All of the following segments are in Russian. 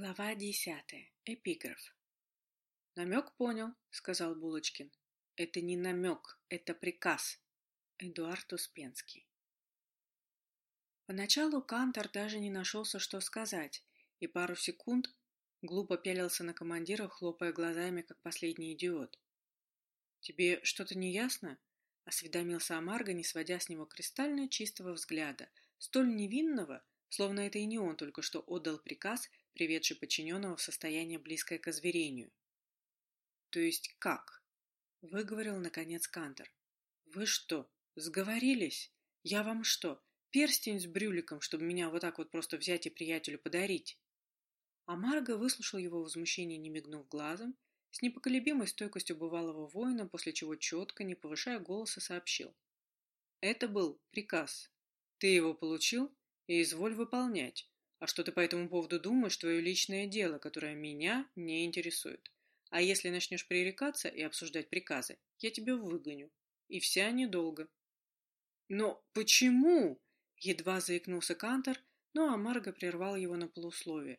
Глава десятая. Эпиграф. «Намек понял», — сказал Булочкин. «Это не намек, это приказ». Эдуард Успенский. Поначалу Кантор даже не нашелся, что сказать, и пару секунд глупо пялился на командира, хлопая глазами, как последний идиот. «Тебе что-то не ясно?» — осведомился Амарго, не сводя с него кристально чистого взгляда, столь невинного, словно это и не он только что отдал приказ — приведший подчиненного в состояние близкое к озверению. «То есть как?» — выговорил, наконец, Кантер. «Вы что, сговорились? Я вам что, перстень с брюликом, чтобы меня вот так вот просто взять и приятелю подарить?» А Марго выслушал его возмущение, не мигнув глазом, с непоколебимой стойкостью бывалого воина, после чего четко, не повышая голоса, сообщил. «Это был приказ. Ты его получил и изволь выполнять. А что ты по этому поводу думаешь, твое личное дело, которое меня не интересует. А если начнешь пререкаться и обсуждать приказы, я тебя выгоню. И вся недолго. Но почему? Едва заикнулся Кантор, но Амарго прервал его на полусловие.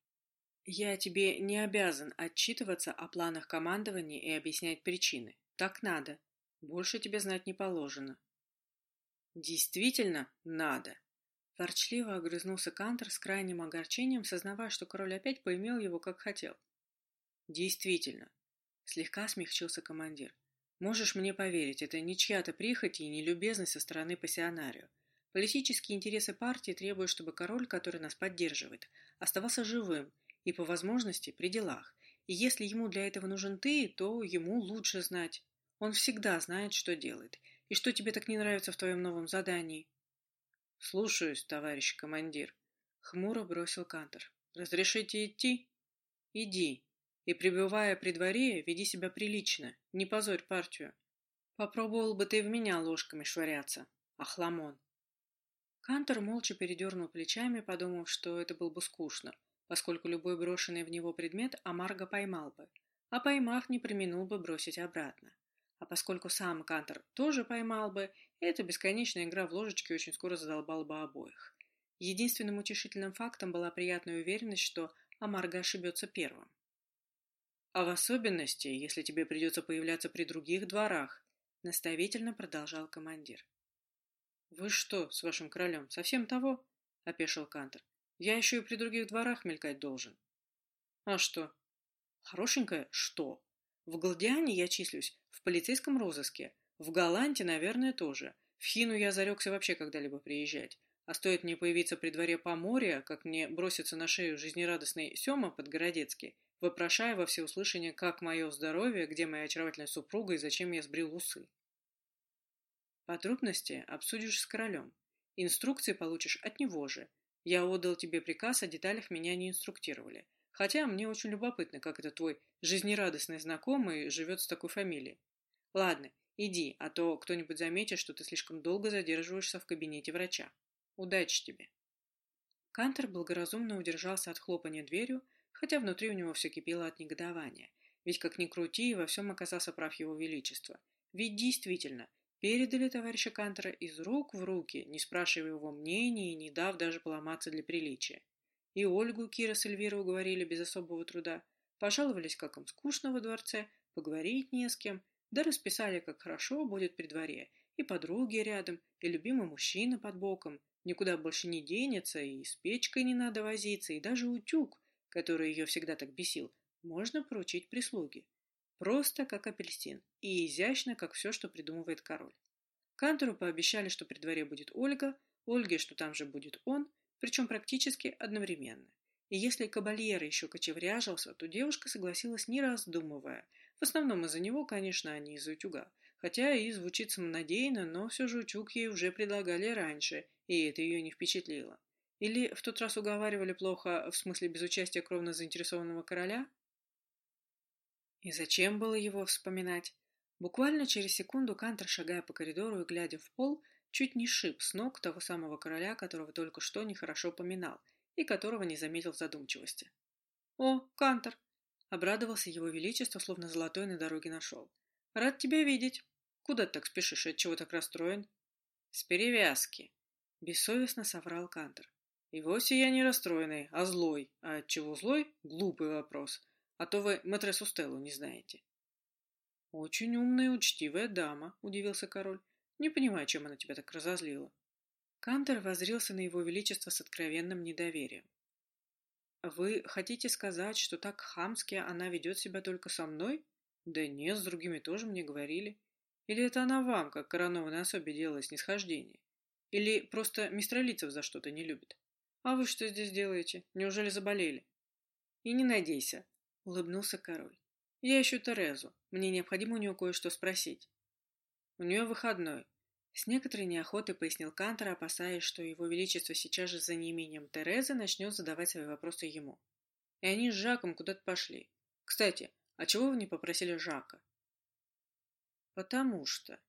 Я тебе не обязан отчитываться о планах командования и объяснять причины. Так надо. Больше тебе знать не положено. Действительно надо, Ворчливо огрызнулся Кантор с крайним огорчением, сознавая, что король опять поимел его, как хотел. «Действительно», — слегка смягчился командир. «Можешь мне поверить, это не чья-то прихоть и не любезность со стороны пассионарио. Политические интересы партии требуют, чтобы король, который нас поддерживает, оставался живым и, по возможности, при делах. И если ему для этого нужен ты, то ему лучше знать. Он всегда знает, что делает. И что тебе так не нравится в твоем новом задании?» «Слушаюсь, товарищ командир», — хмуро бросил Кантор. «Разрешите идти?» «Иди. И, пребывая при дворе, веди себя прилично, не позорь партию. Попробовал бы ты в меня ложками швыряться, охламон». Кантор молча передернул плечами, подумав, что это было бы скучно, поскольку любой брошенный в него предмет Амарго поймал бы, а поймав, не применул бы бросить обратно. А поскольку сам Кантор тоже поймал бы, эта бесконечная игра в ложечке очень скоро задолбала бы обоих. Единственным утешительным фактом была приятная уверенность, что Амарго ошибется первым. «А в особенности, если тебе придется появляться при других дворах», — наставительно продолжал командир. «Вы что, с вашим королем, совсем того?» — опешил Кантор. «Я еще и при других дворах мелькать должен». «А что?» «Хорошенькое что?» В Гладиане я числюсь в полицейском розыске. В Голланде, наверное, тоже. В Хину я зарекся вообще когда-либо приезжать. А стоит мне появиться при дворе Поморья, как мне бросится на шею жизнерадостный Сема Подгородецкий, вопрошая во всеуслышание, как мое здоровье, где моя очаровательная супруга и зачем я сбрил усы. Подробности обсудишь с королем. Инструкции получишь от него же. Я отдал тебе приказ, о деталях меня не инструктировали. Хотя мне очень любопытно, как это твой жизнерадостный знакомый живет с такой фамилией. Ладно, иди, а то кто-нибудь заметит, что ты слишком долго задерживаешься в кабинете врача. Удачи тебе. Кантер благоразумно удержался от хлопания дверью, хотя внутри у него все кипело от негодования. Ведь как ни крути, во всем оказался прав его величество. Ведь действительно, передали товарища Кантера из рук в руки, не спрашивая его мнения и не дав даже поломаться для приличия. И Ольгу Кира с Эльвирой уговорили без особого труда. Пожаловались, как им скучно во дворце, поговорить не с кем, да расписали, как хорошо будет при дворе. И подруги рядом, и любимый мужчина под боком. Никуда больше не денется, и с печкой не надо возиться, и даже утюг, который ее всегда так бесил, можно поручить прислуге. Просто как апельсин, и изящно, как все, что придумывает король. Кантору пообещали, что при дворе будет Ольга, Ольге, что там же будет он, причем практически одновременно. И если кабальера еще кочевряжился, то девушка согласилась не раздумывая. В основном из-за него, конечно, а не из-за утюга. Хотя и звучит самонадеянно, но все же утюг ей уже предлагали раньше, и это ее не впечатлило. Или в тот раз уговаривали плохо, в смысле без участия кровно заинтересованного короля? И зачем было его вспоминать? Буквально через секунду Кантер, шагая по коридору и глядя в пол, чуть не шиб с ног того самого короля, которого только что нехорошо поминал, и которого не заметил в задумчивости. «О, Кантор!» — обрадовался его величество, словно золотой на дороге нашел. «Рад тебя видеть. Куда ты так спешишь и отчего так расстроен?» «С перевязки!» — бессовестно соврал Кантор. И вовсе я не расстроенный, а злой. А отчего злой? Глупый вопрос. А то вы матресу Стеллу не знаете. Очень умная и учтивая дама, удивился король. Не понимаю, чем она тебя так разозлила. Кантер возрился на его величество с откровенным недоверием. «Вы хотите сказать, что так хамски она ведет себя только со мной?» «Да нет, с другими тоже мне говорили. Или это она вам, как коронованной особе, делала снисхождение? Или просто мистралицев за что-то не любит? А вы что здесь делаете? Неужели заболели?» «И не надейся», — улыбнулся король. «Я ищу Терезу. Мне необходимо у нее кое-что спросить». «У нее выходной. С некоторой неохотой пояснил Кантор, опасаясь, что его величество сейчас же за неимением Терезы начнет задавать свои вопросы ему. И они с Жаком куда-то пошли. Кстати, а чего вы не попросили Жака? Потому что...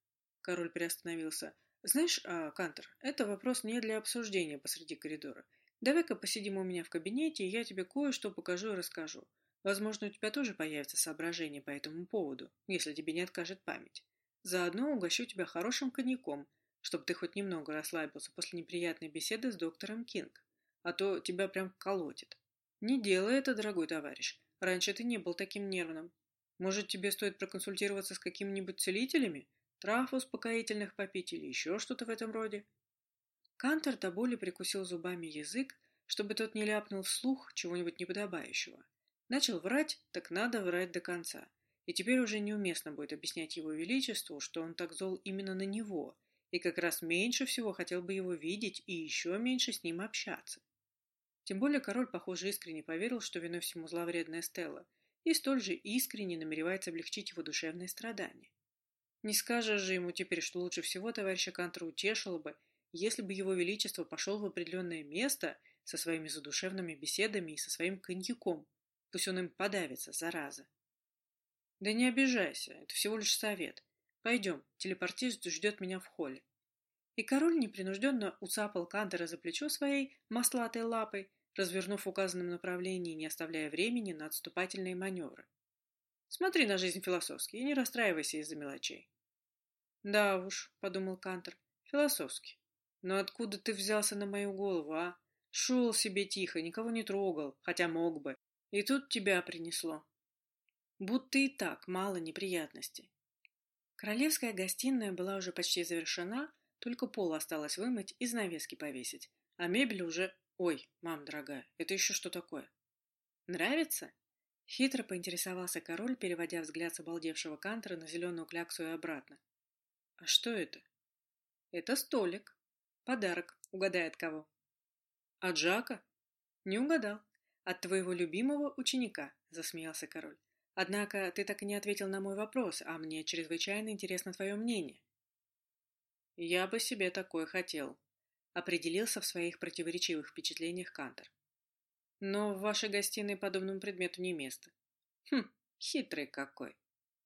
Король приостановился. Знаешь, а, Кантор, это вопрос не для обсуждения посреди коридора. Давай-ка посидим у меня в кабинете, и я тебе кое-что покажу и расскажу. Возможно, у тебя тоже появится соображение по этому поводу, если тебе не откажет память. Заодно угощу тебя хорошим коньяком, чтобы ты хоть немного расслабился после неприятной беседы с доктором Кинг, а то тебя прям колотит. Не делай это, дорогой товарищ. Раньше ты не был таким нервным. Может, тебе стоит проконсультироваться с какими-нибудь целителями? Трав успокоительных попить или еще что-то в этом роде?» Кантор до боли прикусил зубами язык, чтобы тот не ляпнул вслух чего-нибудь неподобающего. Начал врать, так надо врать до конца. И теперь уже неуместно будет объяснять его величеству, что он так зол именно на него, и как раз меньше всего хотел бы его видеть и еще меньше с ним общаться. Тем более король, похоже, искренне поверил, что виной всему зловредная Стелла, и столь же искренне намеревается облегчить его душевные страдания. Не скажешь же ему теперь, что лучше всего товарища Кантра утешило бы, если бы его величество пошел в определенное место со своими задушевными беседами и со своим коньяком. Пусть он им подавится, зараза. Да не обижайся, это всего лишь совет. Пойдем, телепортист ждет меня в холле. И король непринужденно уцапал Кантера за плечо своей маслатой лапой, развернув в указанном направлении, не оставляя времени на отступательные маневры. Смотри на жизнь философски и не расстраивайся из-за мелочей. Да уж, подумал Кантер, философски. Но откуда ты взялся на мою голову, а? Шел себе тихо, никого не трогал, хотя мог бы. И тут тебя принесло будто и так мало неприятностей. Королевская гостиная была уже почти завершена, только пол осталось вымыть и занавески повесить, а мебель уже... Ой, мам дорогая, это еще что такое? Нравится? Хитро поинтересовался король, переводя взгляд с обалдевшего кантера на зеленую кляксу и обратно. А что это? Это столик. Подарок. Угадай от кого? От Жака? Не угадал. От твоего любимого ученика, засмеялся король. Однако ты так и не ответил на мой вопрос, а мне чрезвычайно интересно твое мнение. Я бы себе такое хотел, определился в своих противоречивых впечатлениях Кантер. Но в вашей гостиной подобному предмету не место. Хм, хитрый какой.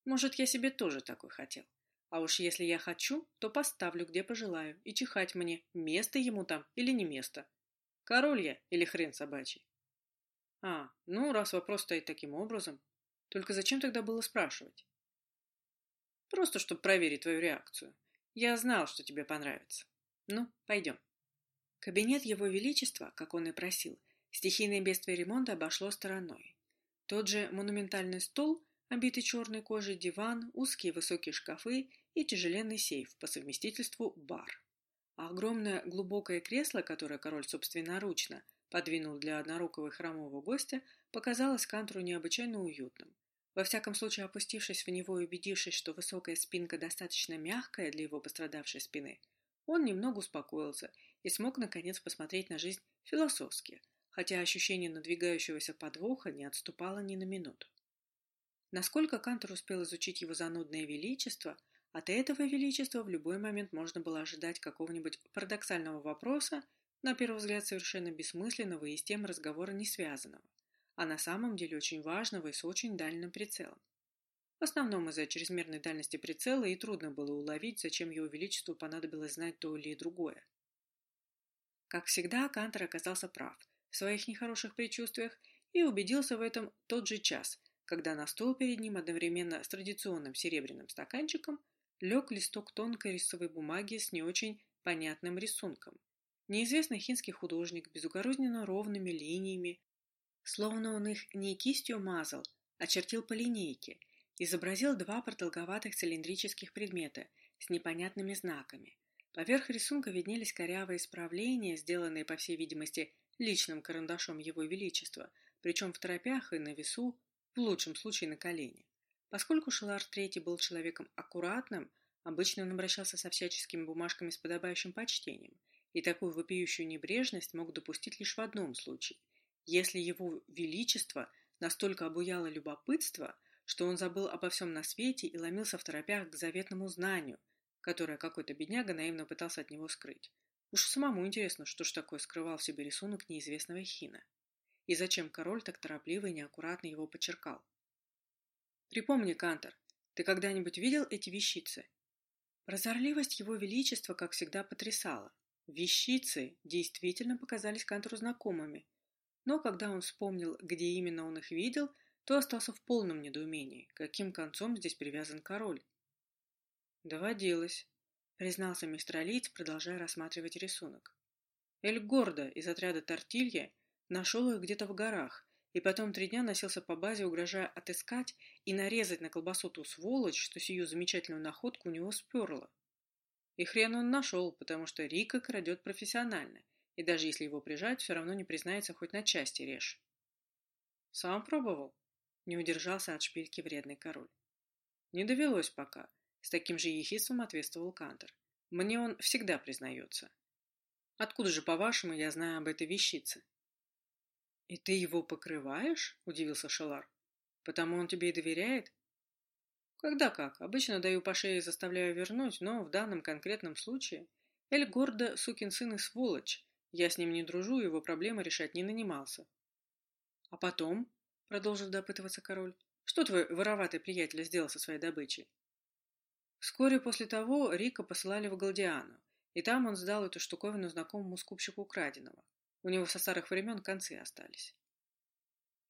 Может, я себе тоже такой хотел. А уж если я хочу, то поставлю, где пожелаю, и чихать мне, место ему там или не место. Король я или хрен собачий? А, ну, раз вопрос стоит таким образом, только зачем тогда было спрашивать? Просто, чтобы проверить твою реакцию. Я знал, что тебе понравится. Ну, пойдем. Кабинет Его Величества, как он и просил, стихийное бедствие ремонта обошло стороной. Тот же монументальный стол, обитый черной кожей диван, узкие высокие шкафы и тяжеленный сейф, по совместительству бар. А огромное глубокое кресло, которое король собственноручно подвинул для однорукого и хромого гостя, показалось Кантру необычайно уютным. Во всяком случае, опустившись в него и убедившись, что высокая спинка достаточно мягкая для его пострадавшей спины, он немного успокоился и смог, наконец, посмотреть на жизнь философски, хотя ощущение надвигающегося подвоха не отступало ни на минуту. Насколько Кантор успел изучить его занудное величество, от этого величества в любой момент можно было ожидать какого-нибудь парадоксального вопроса, на первый взгляд совершенно бессмысленного и с тем разговора не связанного а на самом деле очень важного и с очень дальним прицелом. В основном из-за чрезмерной дальности прицела и трудно было уловить, зачем его величеству понадобилось знать то или другое. Как всегда, Кантер оказался прав в своих нехороших предчувствиях и убедился в этом тот же час, когда на стол перед ним одновременно с традиционным серебряным стаканчиком лег листок тонкой рисовой бумаги с не очень понятным рисунком. Неизвестный хинский художник, безукоризненно ровными линиями, словно он их не кистью мазал, а чертил по линейке, изобразил два продолговатых цилиндрических предмета с непонятными знаками. Поверх рисунка виднелись корявые исправления, сделанные, по всей видимости, личным карандашом Его Величества, причем в торопях и на весу, в лучшем случае на колене. Поскольку Шелар III был человеком аккуратным, обычно он обращался со всяческими бумажками с подобающим почтением, и такую вопиющую небрежность мог допустить лишь в одном случае, если его величество настолько обуяло любопытство, что он забыл обо всем на свете и ломился в торопях к заветному знанию, которое какой-то бедняга наивно пытался от него скрыть. Уж самому интересно, что ж такое скрывал в себе рисунок неизвестного хина. И зачем король так торопливо и неаккуратно его подчеркал. Припомни, Кантор, ты когда-нибудь видел эти вещицы? Прозорливость его величества, как всегда, потрясала. Вещицы действительно показались Кантору знакомыми, но когда он вспомнил, где именно он их видел, то остался в полном недоумении, каким концом здесь привязан король. «Доводилось», — признался мистер Алиц, продолжая рассматривать рисунок. Эль Гордо из отряда Тортилья нашел их где-то в горах, и потом три дня носился по базе, угрожая отыскать и нарезать на колбасу ту сволочь, что сию замечательную находку у него сперла. И хрен он нашел, потому что Рика крадет профессионально, и даже если его прижать, все равно не признается хоть на части режь. Сам пробовал? Не удержался от шпильки вредный король. Не довелось пока. С таким же ехидством ответствовал Кантер. Мне он всегда признается. Откуда же, по-вашему, я знаю об этой вещице? И ты его покрываешь? Удивился Шелар. Потому он тебе и доверяет? Когда как. Обычно даю по шее и заставляю вернуть, но в данном конкретном случае Эль Гордо сукин сын и сволочь. Я с ним не дружу, его проблемы решать не нанимался. А потом, продолжил допытываться король, что твой вороватый приятель сделал со своей добычей? Вскоре после того Рика посылали в Галдиану, и там он сдал эту штуковину знакомому скупщику украденного. У него со старых времен концы остались.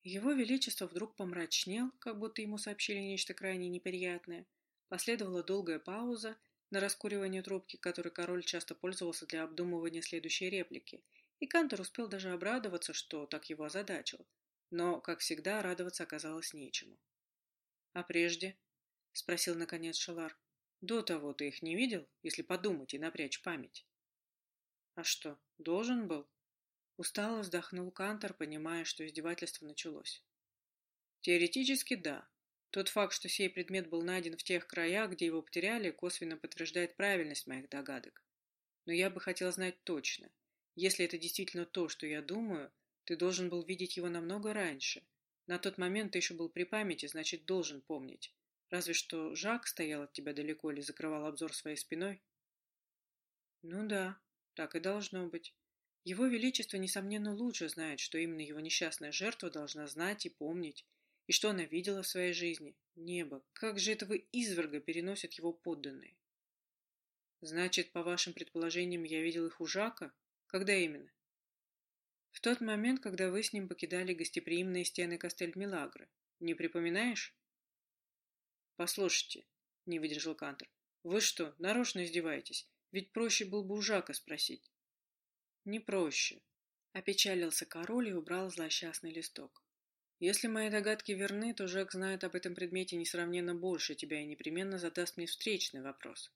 Его Величество вдруг помрачнел, как будто ему сообщили нечто крайне неприятное. Последовала долгая пауза на раскуривание трубки, которой король часто пользовался для обдумывания следующей реплики, и Кантор успел даже обрадоваться, что так его озадачил. Но, как всегда, радоваться оказалось нечему. «А прежде?» — спросил наконец Шалар. «До того ты их не видел, если подумать и напрячь память?» «А что, должен был?» Устало вздохнул Кантор, понимая, что издевательство началось. Теоретически да. Тот факт, что сей предмет был найден в тех краях, где его потеряли, косвенно подтверждает правильность моих догадок. Но я бы хотел знать точно. Если это действительно то, что я думаю, ты должен был видеть его намного раньше. На тот момент ты еще был при памяти, значит, должен помнить. Разве что Жак стоял от тебя далеко или закрывал обзор своей спиной? Ну да, так и должно быть. Его Величество, несомненно, лучше знает, что именно его несчастная жертва должна знать и помнить, и что она видела в своей жизни. Небо, как же этого изверга переносят его подданные? Значит, по вашим предположениям, я видел их у Жака? Когда именно? В тот момент, когда вы с ним покидали гостеприимные стены Кастель-Милагры. Не припоминаешь? Послушайте, не выдержал Кантер. Вы что, нарочно издеваетесь? Ведь проще было бы у Жака спросить. Не проще. Опечалился король и убрал злосчастный листок. Если мои догадки верны, то Жак знает об этом предмете несравненно больше тебя и непременно задаст мне встречный вопрос.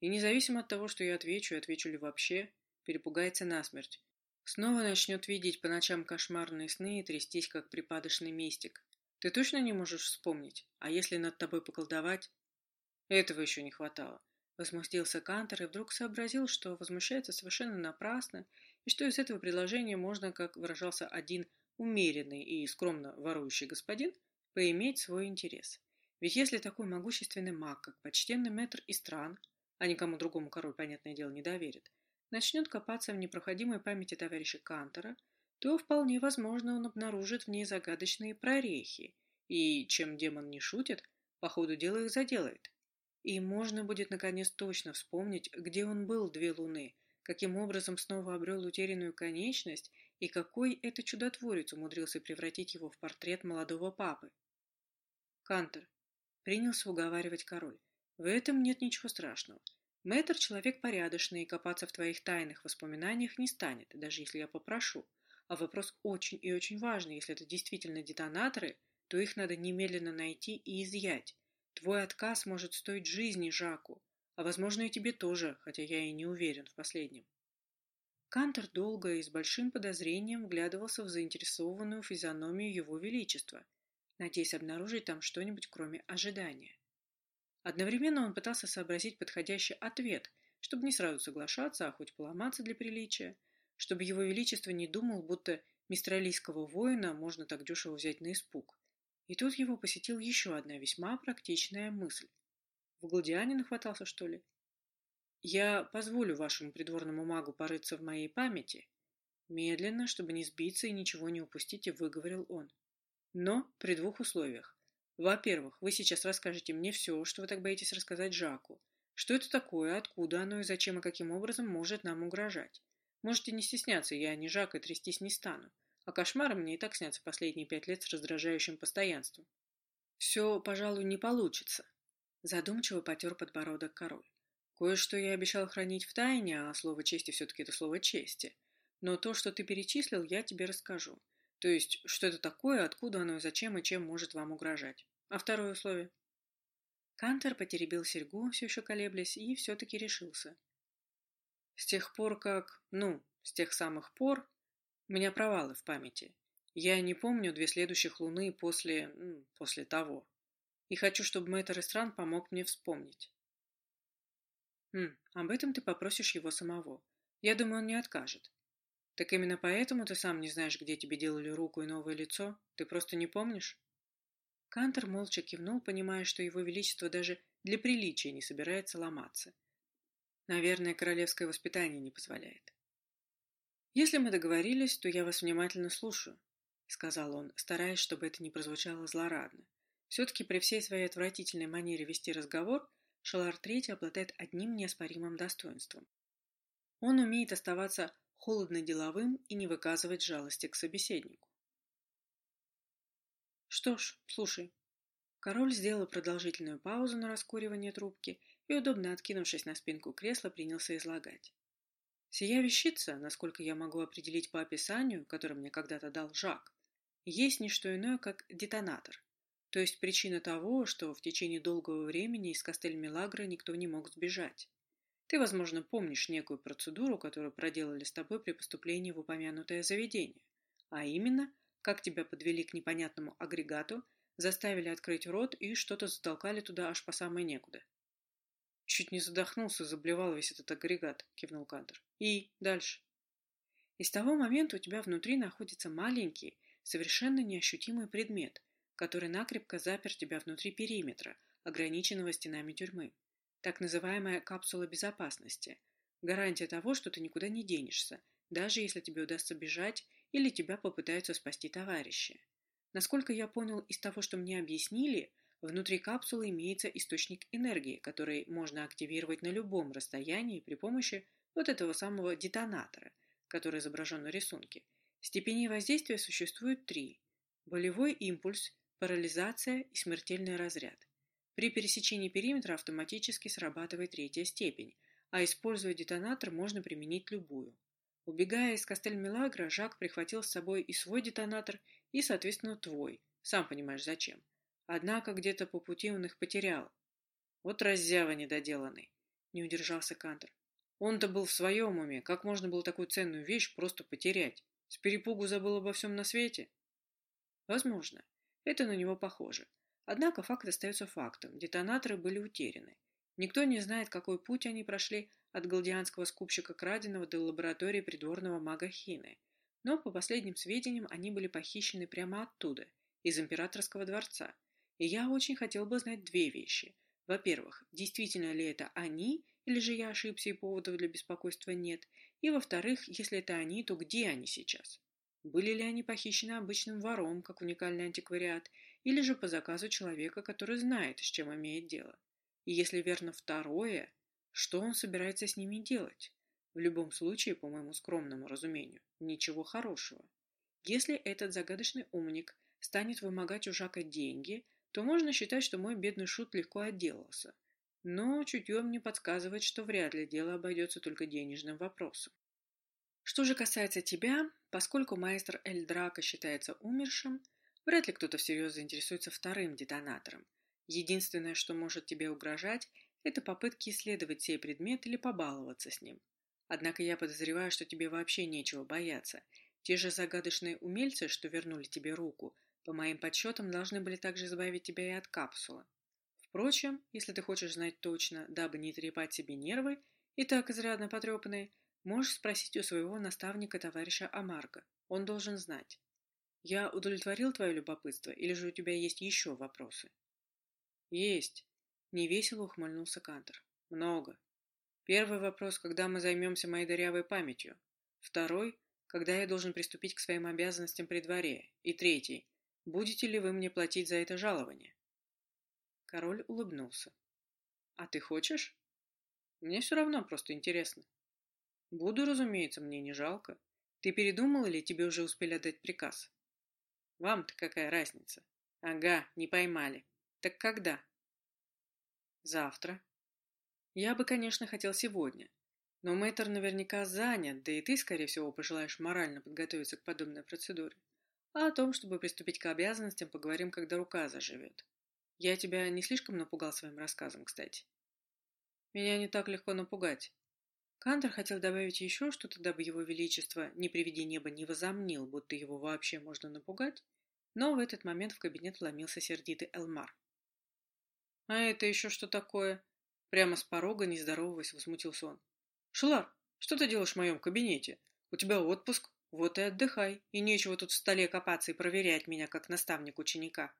И независимо от того, что я отвечу, отвечу ли вообще, перепугается насмерть. Снова начнет видеть по ночам кошмарные сны и трястись, как припадочный мистик. Ты точно не можешь вспомнить? А если над тобой поколдовать? Этого еще не хватало. Возмутился Кантор и вдруг сообразил, что возмущается совершенно напрасно, и что из этого предложения можно, как выражался один умеренный и скромно ворующий господин, поиметь свой интерес. Ведь если такой могущественный маг, как почтенный мэтр из стран, а никому другому король, понятное дело, не доверит, начнет копаться в непроходимой памяти товарища Кантора, то вполне возможно он обнаружит в ней загадочные прорехи, и, чем демон не шутит, по ходу дела их заделает. И можно будет наконец точно вспомнить, где он был две луны, каким образом снова обрел утерянную конечность и какой это чудотворец умудрился превратить его в портрет молодого папы. Кантер. Принялся уговаривать король. В этом нет ничего страшного. Мэтр человек порядочный и копаться в твоих тайных воспоминаниях не станет, даже если я попрошу. А вопрос очень и очень важный. Если это действительно детонаторы, то их надо немедленно найти и изъять. Твой отказ может стоить жизни Жаку, а возможно и тебе тоже, хотя я и не уверен в последнем. Кантор долго и с большим подозрением вглядывался в заинтересованную физиономию его величества, надеясь обнаружить там что-нибудь, кроме ожидания. Одновременно он пытался сообразить подходящий ответ, чтобы не сразу соглашаться, а хоть поломаться для приличия, чтобы его величество не думал, будто мистралийского воина можно так дешево взять на испуг. И тут его посетила еще одна весьма практичная мысль. В Гладиане нахватался, что ли? Я позволю вашему придворному магу порыться в моей памяти. Медленно, чтобы не сбиться и ничего не упустить, выговорил он. Но при двух условиях. Во-первых, вы сейчас расскажете мне все, что вы так боитесь рассказать Жаку. Что это такое, откуда оно и зачем и каким образом может нам угрожать. Можете не стесняться, я не Жак и трястись не стану. А кошмары мне и так снятся последние пять лет с раздражающим постоянством. Все, пожалуй, не получится. Задумчиво потер подбородок король. Кое-что я обещал хранить в тайне, а слово чести все-таки это слово чести. Но то, что ты перечислил, я тебе расскажу. То есть, что это такое, откуда оно и зачем и чем может вам угрожать. А второе условие? Кантер потеребил серьгу, все еще колеблясь, и все-таки решился. С тех пор, как... Ну, с тех самых пор... У меня провалы в памяти. Я не помню две следующих луны после... после того. И хочу, чтобы мэтр Эстран помог мне вспомнить. Хм, об этом ты попросишь его самого. Я думаю, он не откажет. Так именно поэтому ты сам не знаешь, где тебе делали руку и новое лицо? Ты просто не помнишь? Кантор молча кивнул, понимая, что его величество даже для приличия не собирается ломаться. Наверное, королевское воспитание не позволяет. «Если мы договорились, то я вас внимательно слушаю», — сказал он, стараясь, чтобы это не прозвучало злорадно. Все-таки при всей своей отвратительной манере вести разговор Шалар III обладает одним неоспоримым достоинством. Он умеет оставаться холодно-деловым и не выказывать жалости к собеседнику. Что ж, слушай. Король сделал продолжительную паузу на раскуривание трубки и, удобно откинувшись на спинку кресла, принялся излагать. Сия вещица, насколько я могу определить по описанию, которое мне когда-то дал Жак, есть не что иное, как детонатор, то есть причина того, что в течение долгого времени из Кастель-Милагра никто не мог сбежать. Ты, возможно, помнишь некую процедуру, которую проделали с тобой при поступлении в упомянутое заведение, а именно, как тебя подвели к непонятному агрегату, заставили открыть рот и что-то затолкали туда аж по самое некуда. Чуть не задохнулся, заблевал весь этот агрегат, кивнул Кантер. И дальше. И с того момента у тебя внутри находится маленький, совершенно неощутимый предмет, который накрепко запер тебя внутри периметра, ограниченного стенами тюрьмы. Так называемая капсула безопасности. Гарантия того, что ты никуда не денешься, даже если тебе удастся бежать или тебя попытаются спасти товарищи. Насколько я понял из того, что мне объяснили, внутри капсулы имеется источник энергии, который можно активировать на любом расстоянии при помощи вот этого самого детонатора, который изображен на рисунке. Степени воздействия существует три. Болевой импульс, парализация и смертельный разряд. При пересечении периметра автоматически срабатывает третья степень, а используя детонатор можно применить любую. Убегая из Кастель-Милагра, Жак прихватил с собой и свой детонатор, и, соответственно, твой. Сам понимаешь, зачем. Однако где-то по пути он их потерял. Вот раззява недоделанный, не удержался Кантер. Он-то был в своем уме. Как можно было такую ценную вещь просто потерять? С перепугу забыл обо всем на свете? Возможно. Это на него похоже. Однако факт остается фактом. Детонаторы были утеряны. Никто не знает, какой путь они прошли от галдианского скупщика краденого до лаборатории придворного мага Хины. Но, по последним сведениям, они были похищены прямо оттуда, из императорского дворца. И я очень хотел бы знать две вещи. Во-первых, действительно ли это они, или же я ошибся и поводов для беспокойства нет? И во-вторых, если это они, то где они сейчас? Были ли они похищены обычным вором, как уникальный антиквариат, или же по заказу человека, который знает, с чем имеет дело? И если верно второе, что он собирается с ними делать? В любом случае, по моему скромному разумению, ничего хорошего. Если этот загадочный умник станет вымогать у Жака деньги, то можно считать, что мой бедный шут легко отделался. Но чутье мне подсказывает, что вряд ли дело обойдется только денежным вопросом. Что же касается тебя, поскольку майстер Эль Драко считается умершим, вряд ли кто-то всерьез заинтересуется вторым детонатором. Единственное, что может тебе угрожать, это попытки исследовать сей предмет или побаловаться с ним. Однако я подозреваю, что тебе вообще нечего бояться. Те же загадочные умельцы, что вернули тебе руку, по моим подсчетам, должны были также избавить тебя и от капсулы. Впрочем, если ты хочешь знать точно, дабы не трепать себе нервы, и так изрядно потрепанные, можешь спросить у своего наставника товарища Амарго. Он должен знать. Я удовлетворил твое любопытство, или же у тебя есть еще вопросы? Есть. Невесело ухмыльнулся Кантер. Много. Первый вопрос, когда мы займемся моей дырявой памятью. Второй, когда я должен приступить к своим обязанностям при дворе. И третий, будете ли вы мне платить за это жалование? Король улыбнулся. А ты хочешь? Мне все равно, просто интересно. Буду, разумеется, мне не жалко. Ты передумал или тебе уже успели отдать приказ? Вам-то какая разница? Ага, не поймали. Так когда? Завтра. Я бы, конечно, хотел сегодня. Но мэтр наверняка занят, да и ты, скорее всего, пожелаешь морально подготовиться к подобной процедуре. А о том, чтобы приступить к обязанностям, поговорим, когда рука заживет. Я тебя не слишком напугал своим рассказом, кстати? Меня не так легко напугать. Кантор хотел добавить еще что-то, дабы его величество, не приведи небо, не возомнил, будто его вообще можно напугать, но в этот момент в кабинет вломился сердитый Элмар. «А это еще что такое?» Прямо с порога, не здороваясь, возмутился он. «Шелар, что ты делаешь в моем кабинете? У тебя отпуск, вот и отдыхай, и нечего тут в столе копаться и проверять меня, как наставник ученика».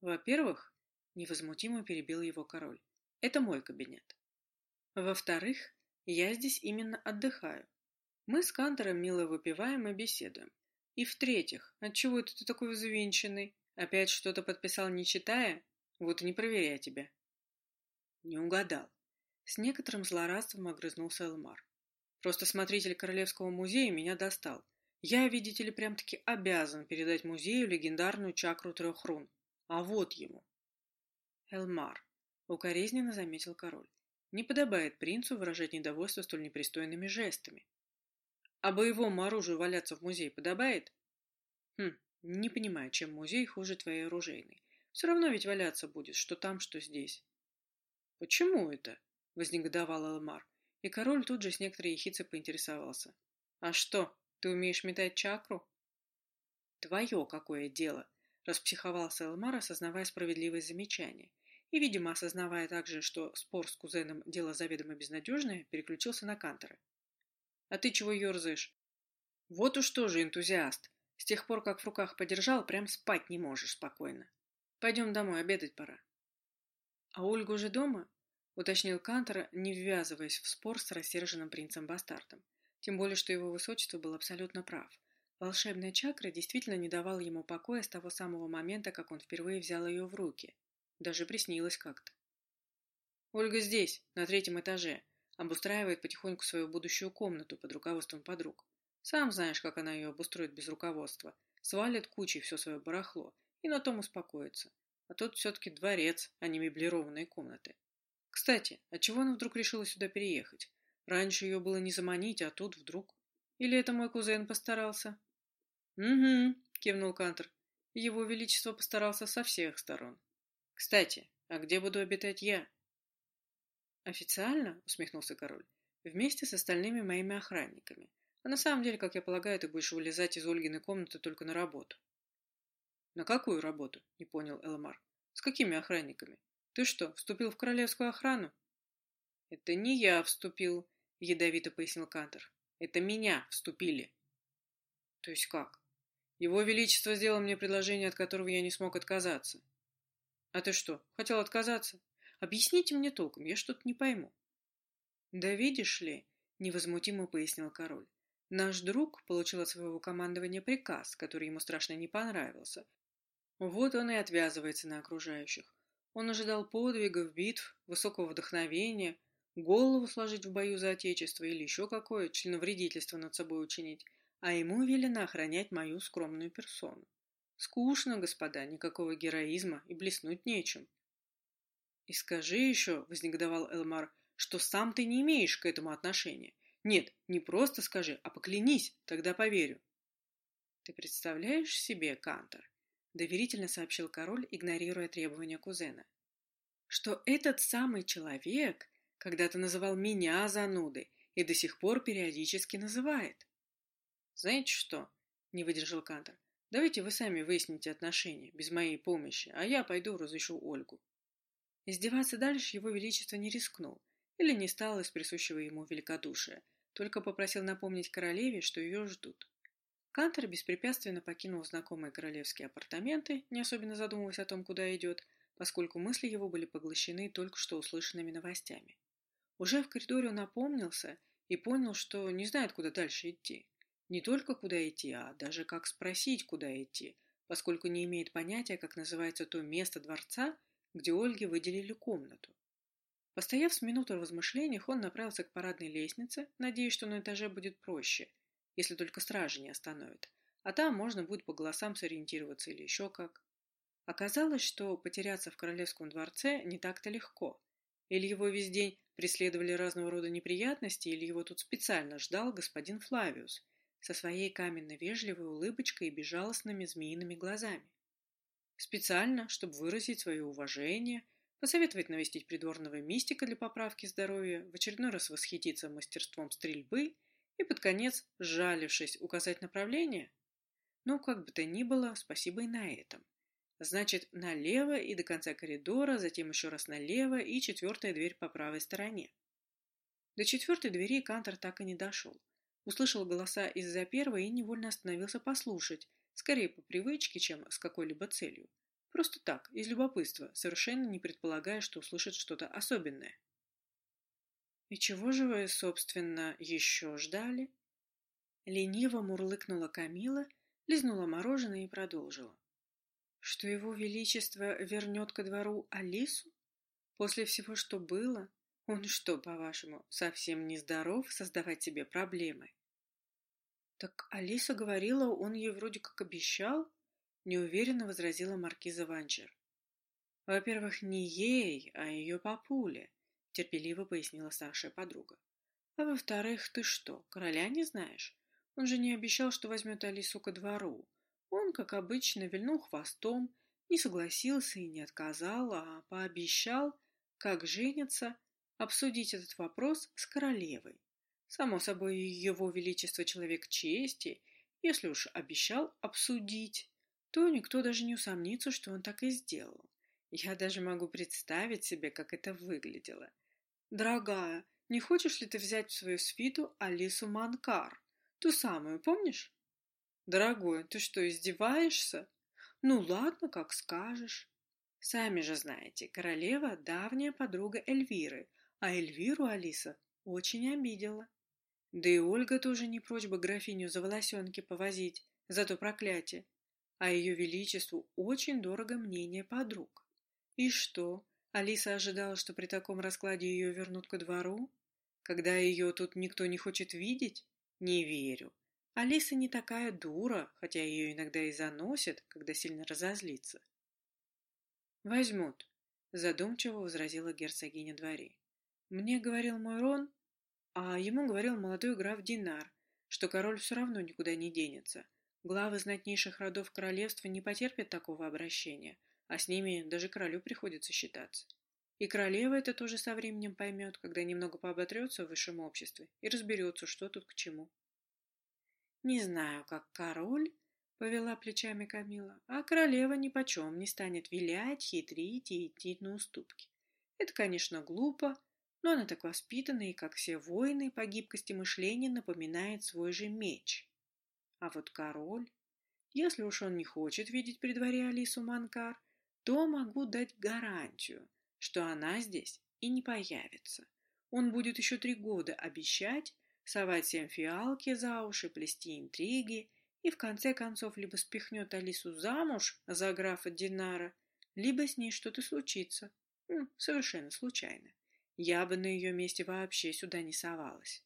«Во-первых, невозмутимо перебил его король, это мой кабинет. Во-вторых, я здесь именно отдыхаю. Мы с Кантором мило выпиваем и беседуем. И в-третьих, отчего это ты такой взвинченный? Опять что-то подписал, не читая? Вот и не проверяй тебя. Не угадал. С некоторым злорадством огрызнулся Элмар. Просто смотритель Королевского музея меня достал. Я, видите ли, прям-таки обязан передать музею легендарную чакру трех рун. А вот ему. Элмар. Укоризненно заметил король. Не подобает принцу выражать недовольство столь непристойными жестами. А боевому оружию валяться в музее подобает? Хм, не понимаю, чем музей хуже твоей оружейной. Все равно ведь валяться будет, что там, что здесь. Почему это? Вознегодовал Элмар. И король тут же с некоторой ехицей поинтересовался. А что, ты умеешь метать чакру? Твое какое дело? Распсиховался Элмар, осознавая справедливость замечания. И, видимо, осознавая также, что спор с кузеном – дело заведомо безнадежное, переключился на Кантера. «А ты чего ерзаешь?» «Вот уж тоже энтузиаст. С тех пор, как в руках подержал, прям спать не можешь спокойно. Пойдем домой, обедать пора. А Ольга уже дома? Уточнил Кантор, не ввязываясь в спор с рассерженным принцем-бастардом. Тем более, что его высочество был абсолютно прав. Волшебная чакра действительно не давала ему покоя с того самого момента, как он впервые взял ее в руки. Даже приснилось как-то. Ольга здесь, на третьем этаже. Обустраивает потихоньку свою будущую комнату под руководством подруг. Сам знаешь, как она ее обустроит без руководства. Свалит кучей все свое барахло и на том успокоится. А тут все-таки дворец, а не меблированные комнаты. Кстати, отчего она вдруг решила сюда переехать? Раньше ее было не заманить, а тут вдруг... Или это мой кузен постарался? Угу, кивнул Кантер. Его Величество постарался со всех сторон. Кстати, а где буду обитать я? Официально, усмехнулся король, вместе с остальными моими охранниками. А на самом деле, как я полагаю, ты будешь вылезать из Ольгиной комнаты только на работу. «На какую работу?» – не понял Элмар. «С какими охранниками? Ты что, вступил в королевскую охрану?» «Это не я вступил», – ядовито пояснил Кантер. «Это меня вступили». «То есть как?» «Его Величество сделал мне предложение, от которого я не смог отказаться». «А ты что, хотел отказаться? Объясните мне толком, я что-то не пойму». «Да видишь ли», – невозмутимо пояснил король, Наш друг получил от своего командования приказ, который ему страшно не понравился, вот он и отвязывается на окружающих. Он ожидал подвигов, битв, высокого вдохновения, голову сложить в бою за отечество или еще какое членовредительство над собой учинить, а ему велено охранять мою скромную персону. Скучно, господа, никакого героизма и блеснуть нечем. И скажи еще, вознегодовал Элмар, что сам ты не имеешь к этому отношения. Нет, не просто скажи, а поклянись, тогда поверю. Ты представляешь себе, Кантор, доверительно сообщил король, игнорируя требования кузена, что этот самый человек когда-то называл меня занудой и до сих пор периодически называет. Знаете что? Не выдержал Кантор. Давайте вы сами выясните отношения, без моей помощи, а я пойду разыщу Ольгу. Издеваться дальше его величество не рискнул, или не стал из присущего ему великодушия, только попросил напомнить королеве, что ее ждут. Кантер беспрепятственно покинул знакомые королевские апартаменты, не особенно задумываясь о том, куда идет, поскольку мысли его были поглощены только что услышанными новостями. Уже в коридоре он опомнился и понял, что не знает, куда дальше идти. Не только куда идти, а даже как спросить, куда идти, поскольку не имеет понятия, как называется то место дворца, где Ольге выделили комнату. Постояв с минуту в размышлениях, он направился к парадной лестнице, надеясь, что на этаже будет проще, если только стражи не остановят, а там можно будет по голосам сориентироваться или еще как. Оказалось, что потеряться в королевском дворце не так-то легко. Или его весь день преследовали разного рода неприятности, или его тут специально ждал господин Флавиус со своей каменно-вежливой улыбочкой и безжалостными змеиными глазами. Специально, чтобы выразить свое уважение, посоветовать навестить придворного мистика для поправки здоровья, в очередной раз восхититься мастерством стрельбы и, под конец, сжалившись, указать направление? Ну, как бы то ни было, спасибо и на этом. Значит, налево и до конца коридора, затем еще раз налево и четвертая дверь по правой стороне. До четвертой двери Кантор так и не дошел. Услышал голоса из-за первой и невольно остановился послушать, скорее по привычке, чем с какой-либо целью. Просто так, из любопытства, совершенно не предполагая, что услышит что-то особенное. «И чего же вы, собственно, еще ждали?» Лениво мурлыкнула Камила, лизнула мороженое и продолжила. Что его величество вернет ко двору Алису? После всего, что было, он что, по-вашему, совсем не здоров создавать себе проблемы? Так Алиса говорила, он ей вроде как обещал, неуверенно возразила маркиза Ванчер. Во-первых, не ей, а ее папуле, терпеливо пояснила старшая подруга. А во-вторых, ты что, короля не знаешь? Он же не обещал, что возьмет Алису ко двору. Он, как обычно, вильнул хвостом, не согласился и не отказал, а пообещал, как женится, обсудить этот вопрос с королевой. Само собой, его величество человек чести, если уж обещал обсудить, то никто даже не усомнится, что он так и сделал. Я даже могу представить себе, как это выглядело. «Дорогая, не хочешь ли ты взять в свою свиту Алису Манкар? Ту самую, помнишь?» «Дорогой, ты что, издеваешься?» «Ну ладно, как скажешь». Сами же знаете, королева – давняя подруга Эльвиры, а Эльвиру Алиса очень обидела. Да и Ольга тоже не прочь бы графиню за волосенки повозить, за то проклятие. А ее величеству очень дорого мнение подруг. И что, Алиса ожидала, что при таком раскладе ее вернут ко двору? Когда ее тут никто не хочет видеть? Не верю. Алиса не такая дура, хотя ее иногда и заносят, когда сильно разозлится. «Возьмут», — задумчиво возразила герцогиня дворе. «Мне говорил мой Рон, а ему говорил молодой граф Динар, что король все равно никуда не денется. Главы знатнейших родов королевства не потерпят такого обращения, а с ними даже королю приходится считаться. И королева это тоже со временем поймет, когда немного пооботрется в высшем обществе и разберется, что тут к чему. «Не знаю, как король», — повела плечами Камила, «а королева нипочем не станет вилять, хитрить и идти на уступки. Это, конечно, глупо, но она так воспитана и, как все воины, по гибкости мышления напоминает свой же меч. А вот король, если уж он не хочет видеть при дворе Алису Манкар, то могу дать гарантию, что она здесь и не появится. Он будет еще три года обещать, совать всем фиалки за уши, плести интриги и в конце концов либо спихнет Алису замуж за графа Динара, либо с ней что-то случится. Совершенно случайно. Я бы на ее месте вообще сюда не совалась.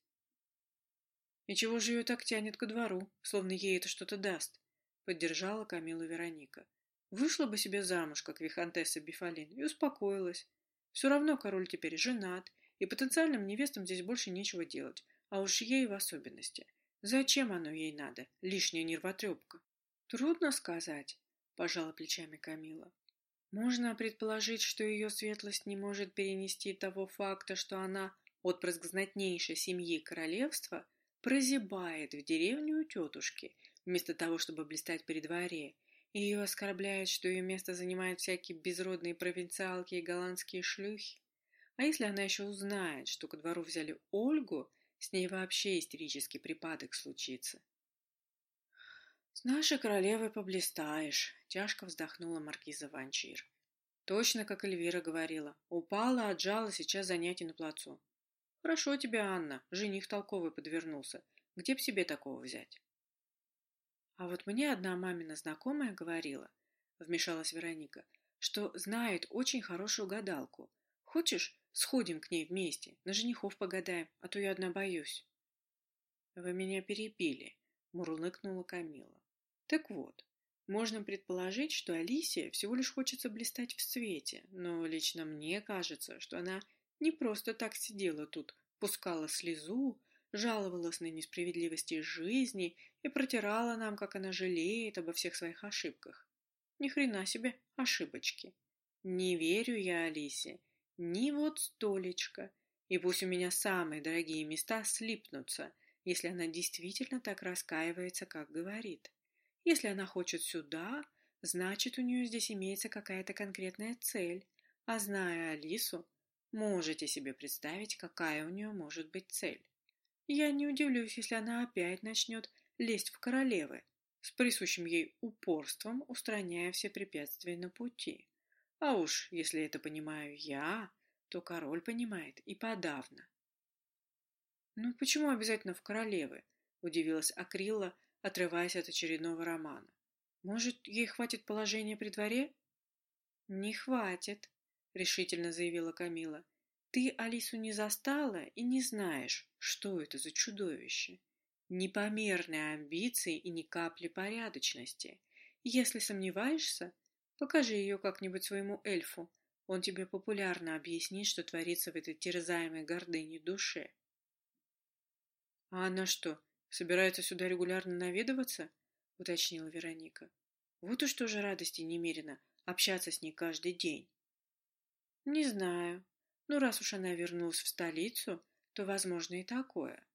И чего же ее так тянет ко двору, словно ей это что-то даст? Поддержала Камилу Вероника. Вышла бы себе замуж, как Вихантесса Бифалин, и успокоилась. Все равно король теперь женат, и потенциальным невестам здесь больше нечего делать, а уж ей в особенности. Зачем оно ей надо, лишняя нервотрепка? Трудно сказать, пожала плечами Камила. Можно предположить, что ее светлость не может перенести того факта, что она, отпрыск знатнейшей семьи королевства, прозябает в деревне у тетушки, вместо того, чтобы блистать при дворе, и ее оскорбляет, что ее место занимают всякие безродные провинциалки и голландские шлюхи. А если она еще узнает, что ко двору взяли Ольгу, с ней вообще истерический припадок случится. «С нашей королевой поблистаешь», — тяжко вздохнула маркиза Ванчир. «Точно, как Эльвира говорила. Упала, отжала, сейчас занятий на плацу. Хорошо тебе, Анна, жених толковый подвернулся. Где б себе такого взять?» «А вот мне одна мамина знакомая говорила, — вмешалась Вероника, — что знает очень хорошую гадалку. Хочешь, сходим к ней вместе, на женихов погадаем, а то я одна боюсь». «Вы меня перебили», — мурлыкнула Камила. Так вот, можно предположить, что Алисе всего лишь хочется блистать в свете, но лично мне кажется, что она не просто так сидела тут, пускала слезу, жаловалась на несправедливости жизни и протирала нам, как она жалеет обо всех своих ошибках. Ни хрена себе ошибочки. Не верю я Алисе, ни вот столечко, и пусть у меня самые дорогие места слипнутся, если она действительно так раскаивается, как говорит. Если она хочет сюда, значит, у нее здесь имеется какая-то конкретная цель. А зная Алису, можете себе представить, какая у нее может быть цель. Я не удивлюсь, если она опять начнет лезть в королевы, с присущим ей упорством устраняя все препятствия на пути. А уж, если это понимаю я, то король понимает и подавно. «Ну почему обязательно в королевы?» – удивилась Акрилла, отрываясь от очередного романа. «Может, ей хватит положения при дворе?» «Не хватит», — решительно заявила Камила. «Ты Алису не застала и не знаешь, что это за чудовище. Непомерные амбиции и ни капли порядочности. Если сомневаешься, покажи ее как-нибудь своему эльфу. Он тебе популярно объяснит, что творится в этой терзаемой гордыне душе». «А она что, Собирается сюда регулярно наведываться? Уточнила Вероника. Вот уж тоже радости немерено общаться с ней каждый день. Не знаю. Ну, раз уж она вернулась в столицу, то возможно и такое.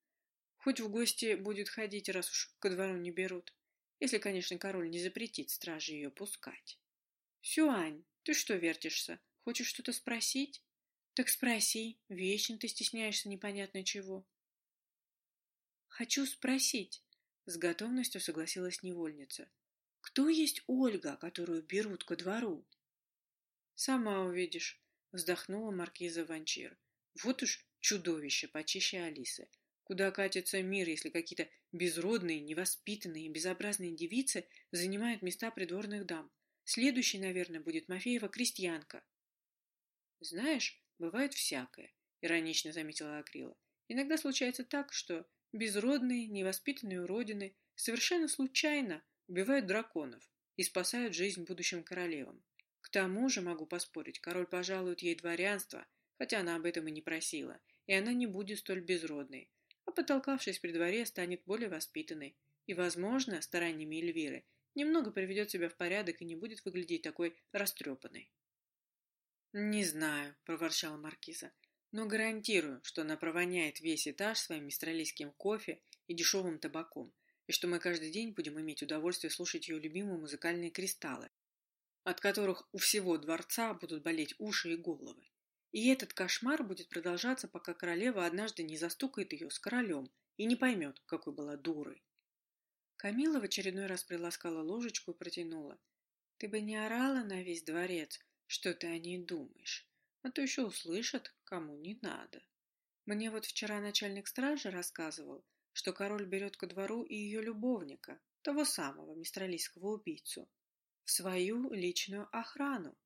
Хоть в гости будет ходить, раз уж ко двору не берут. Если, конечно, король не запретит страже ее пускать. Сюань, ты что вертишься? Хочешь что-то спросить? Так спроси. Вечно ты стесняешься непонятно чего. «Хочу спросить», — с готовностью согласилась невольница. «Кто есть Ольга, которую берут ко двору?» «Сама увидишь», — вздохнула маркиза Ванчир. «Вот уж чудовище почище Алисы. Куда катится мир, если какие-то безродные, невоспитанные, безобразные девицы занимают места придворных дам? Следующей, наверное, будет Мафеева крестьянка». «Знаешь, бывает всякое», — иронично заметила Акрила. «Иногда случается так, что Безродные, невоспитанные уродины совершенно случайно убивают драконов и спасают жизнь будущим королевам. К тому же, могу поспорить, король пожалует ей дворянство, хотя она об этом и не просила, и она не будет столь безродной, а потолкавшись при дворе, станет более воспитанной, и, возможно, стараниями Эльвиры, немного приведет себя в порядок и не будет выглядеть такой растрепанной. «Не знаю», — проворчала Маркиза но гарантирую, что она провоняет весь этаж своим мистралийским кофе и дешевым табаком, и что мы каждый день будем иметь удовольствие слушать ее любимые музыкальные кристаллы, от которых у всего дворца будут болеть уши и головы. И этот кошмар будет продолжаться, пока королева однажды не застукает ее с королем и не поймет, какой была дурой. Камила в очередной раз приласкала ложечку и протянула. «Ты бы не орала на весь дворец, что ты о ней думаешь а то еще услышат, кому не надо. Мне вот вчера начальник стражи рассказывал, что король берет ко двору и ее любовника, того самого мистралийского убийцу, в свою личную охрану.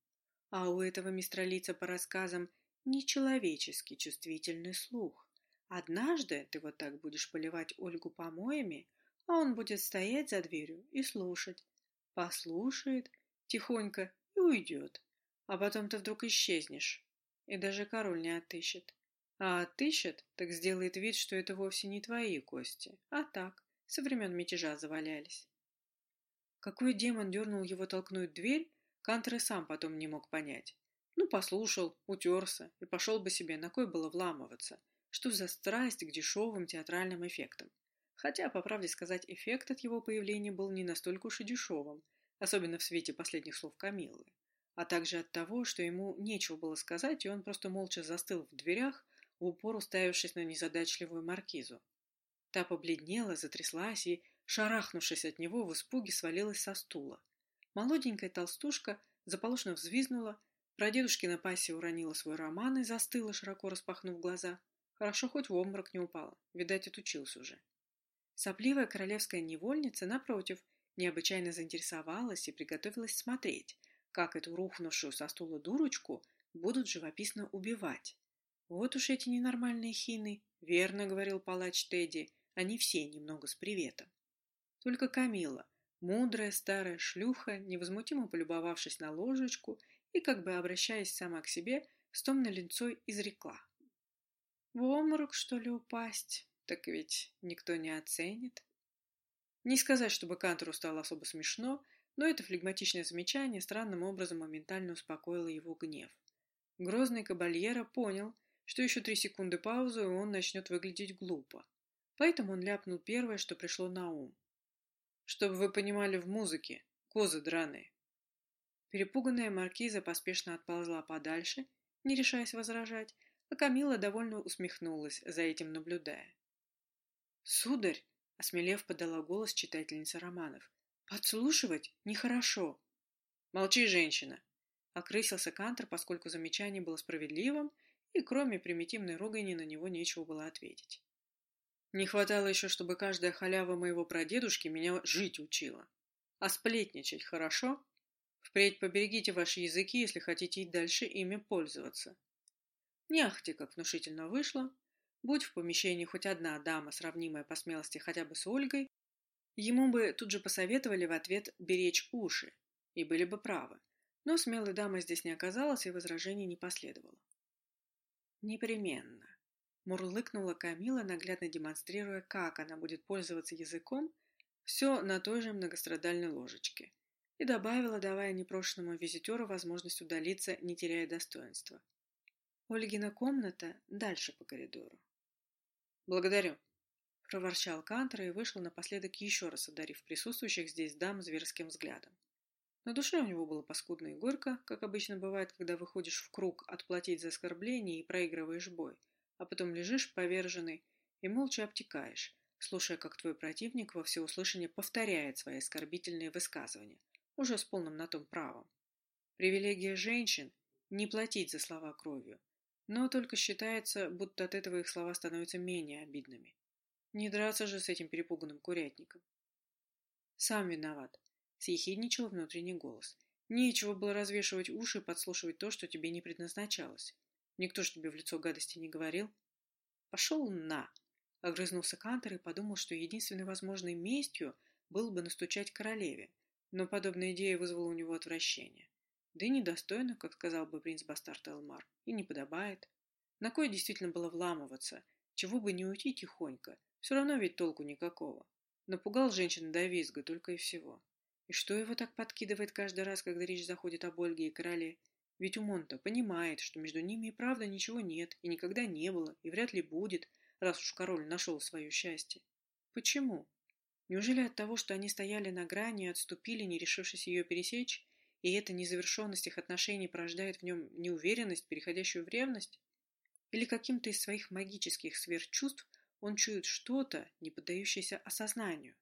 А у этого мистралийца по рассказам нечеловечески чувствительный слух. Однажды ты вот так будешь поливать Ольгу помоями, а он будет стоять за дверью и слушать. Послушает тихонько и уйдет, а потом ты вдруг исчезнешь и даже король не отыщет. А отыщет, так сделает вид, что это вовсе не твои кости, а так, со времен мятежа завалялись. Какой демон дернул его толкнуть дверь, Кантер и сам потом не мог понять. Ну, послушал, утерся и пошел бы себе, на кой было вламываться. Что за страсть к дешевым театральным эффектам? Хотя, по правде сказать, эффект от его появления был не настолько уж и дешевым, особенно в свете последних слов Камиллы, а также от того, что ему нечего было сказать, и он просто молча застыл в дверях, в упор уставившись на незадачливую маркизу. Та побледнела, затряслась и, шарахнувшись от него, в испуге свалилась со стула. Молоденькая толстушка заполошно взвизнула, прадедушки на пасе уронила свой роман и застыла, широко распахнув глаза. Хорошо, хоть в обморок не упала, видать, отучился уже. Сопливая королевская невольница, напротив, необычайно заинтересовалась и приготовилась смотреть, как эту рухнувшую со стула дурочку будут живописно убивать. Вот уж эти ненормальные хины, верно говорил палач Тедди, они все немного с приветом. Только Камила, мудрая старая шлюха, невозмутимо полюбовавшись на ложечку и, как бы обращаясь сама к себе, с томной линцой изрекла. В обморок, что ли, упасть? Так ведь никто не оценит. Не сказать, чтобы Кантору стало особо смешно, но это флегматичное замечание странным образом моментально успокоило его гнев. Грозный кабальера понял, что еще три секунды паузы, и он начнет выглядеть глупо. Поэтому он ляпнул первое, что пришло на ум. «Чтобы вы понимали в музыке, козы драные». Перепуганная маркиза поспешно отползла подальше, не решаясь возражать, а Камила довольно усмехнулась, за этим наблюдая. «Сударь!» — осмелев подала голос читательница романов. «Подслушивать нехорошо!» «Молчи, женщина!» — окрысился Кантер, поскольку замечание было справедливым, и кроме примитивной ругани на него нечего было ответить. «Не хватало еще, чтобы каждая халява моего прадедушки меня жить учила. А сплетничать хорошо? Впредь поберегите ваши языки, если хотите и дальше ими пользоваться». Не как внушительно вышло, Будь в помещении хоть одна дама, сравнимая по смелости хотя бы с Ольгой, ему бы тут же посоветовали в ответ беречь уши, и были бы правы. Но смелой дамы здесь не оказалось, и возражений не последовало. «Непременно», — мурлыкнула Камила, наглядно демонстрируя, как она будет пользоваться языком, все на той же многострадальной ложечке, и добавила, давая непрошенному визитеру возможность удалиться, не теряя достоинства. Ольгина комната дальше по коридору. «Благодарю», — проворчал Кантер и вышел напоследок еще раз одарив присутствующих здесь дам зверским взглядом. На душе у него было паскудно и горько, как обычно бывает, когда выходишь в круг отплатить за оскорбление и проигрываешь бой, а потом лежишь поверженный и молча обтекаешь, слушая, как твой противник во всеуслышание повторяет свои оскорбительные высказывания, уже с полным на том правом. Привилегия женщин – не платить за слова кровью, но только считается, будто от этого их слова становятся менее обидными. Не драться же с этим перепуганным курятником. Сам виноват, съехидничал внутренний голос. Нечего было развешивать уши и подслушивать то, что тебе не предназначалось. Никто ж тебе в лицо гадости не говорил. Пошел на! Огрызнулся Кантер и подумал, что единственной возможной местью было бы настучать королеве, но подобная идея вызвала у него отвращение. Да и недостойно, как сказал бы принц Бастарт Элмар, и не подобает. На кое действительно было вламываться, чего бы не уйти тихонько, все равно ведь толку никакого. Напугал женщину до визга только и всего. И что его так подкидывает каждый раз, когда речь заходит об Ольге и короле? Ведь Умон-то понимает, что между ними и правда ничего нет, и никогда не было, и вряд ли будет, раз уж король нашел свое счастье. Почему? Неужели от того, что они стояли на грани и отступили, не решившись ее пересечь, и эта незавершенность их отношений порождает в нем неуверенность, переходящую в ревность? Или каким-то из своих магических сверхчувств он чует что-то, не поддающееся осознанию?